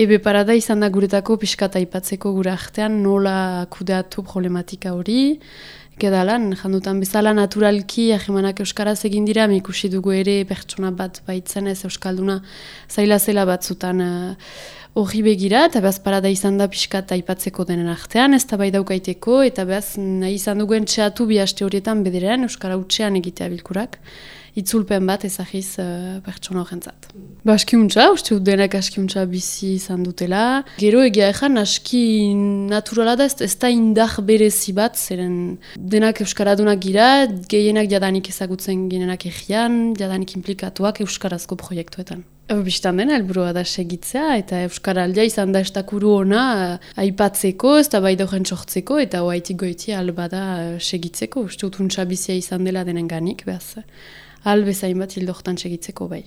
Ebe parada izan da guretako pixkata aipatzeko gure artean nola kudeatu problematika hori. Gedalan, jandutan bezala naturalki ahemanak euskaraz egin dira, ikusi dugu ere pertsona bat baitzen ez euskalduna zaila zela batzutan uh, hori begira, eta behaz parada izan da pixkata aipatzeko denen artean, ez da bai daukaiteko, eta behaz nahi izan duguen txeatu bi haste horietan bederean, euskara utxean egitea bilkurak itzulpen bat ezagiz uh, pertsona horrentzat. Ba, askiuntza, uste dut denak askiuntza bizi izan dutela. Gero egia ezan, aski naturala da, ez, da indar berezi bat, zeren denak euskaradunak gira, gehienak jadanik ezagutzen ginenak egian, jadanik implikatuak euskarazko proiektuetan. Bistan dena, helburua da segitzea, eta Euskaraldia izan da estakuru ona uh, aipatzeko, ez da bai dogen sortzeko, eta oaitik goiti alba da uh, segitzeko. Uste dut bizia izan dela denen ganik, behaz albezain bat hildoktan segitzeko bai.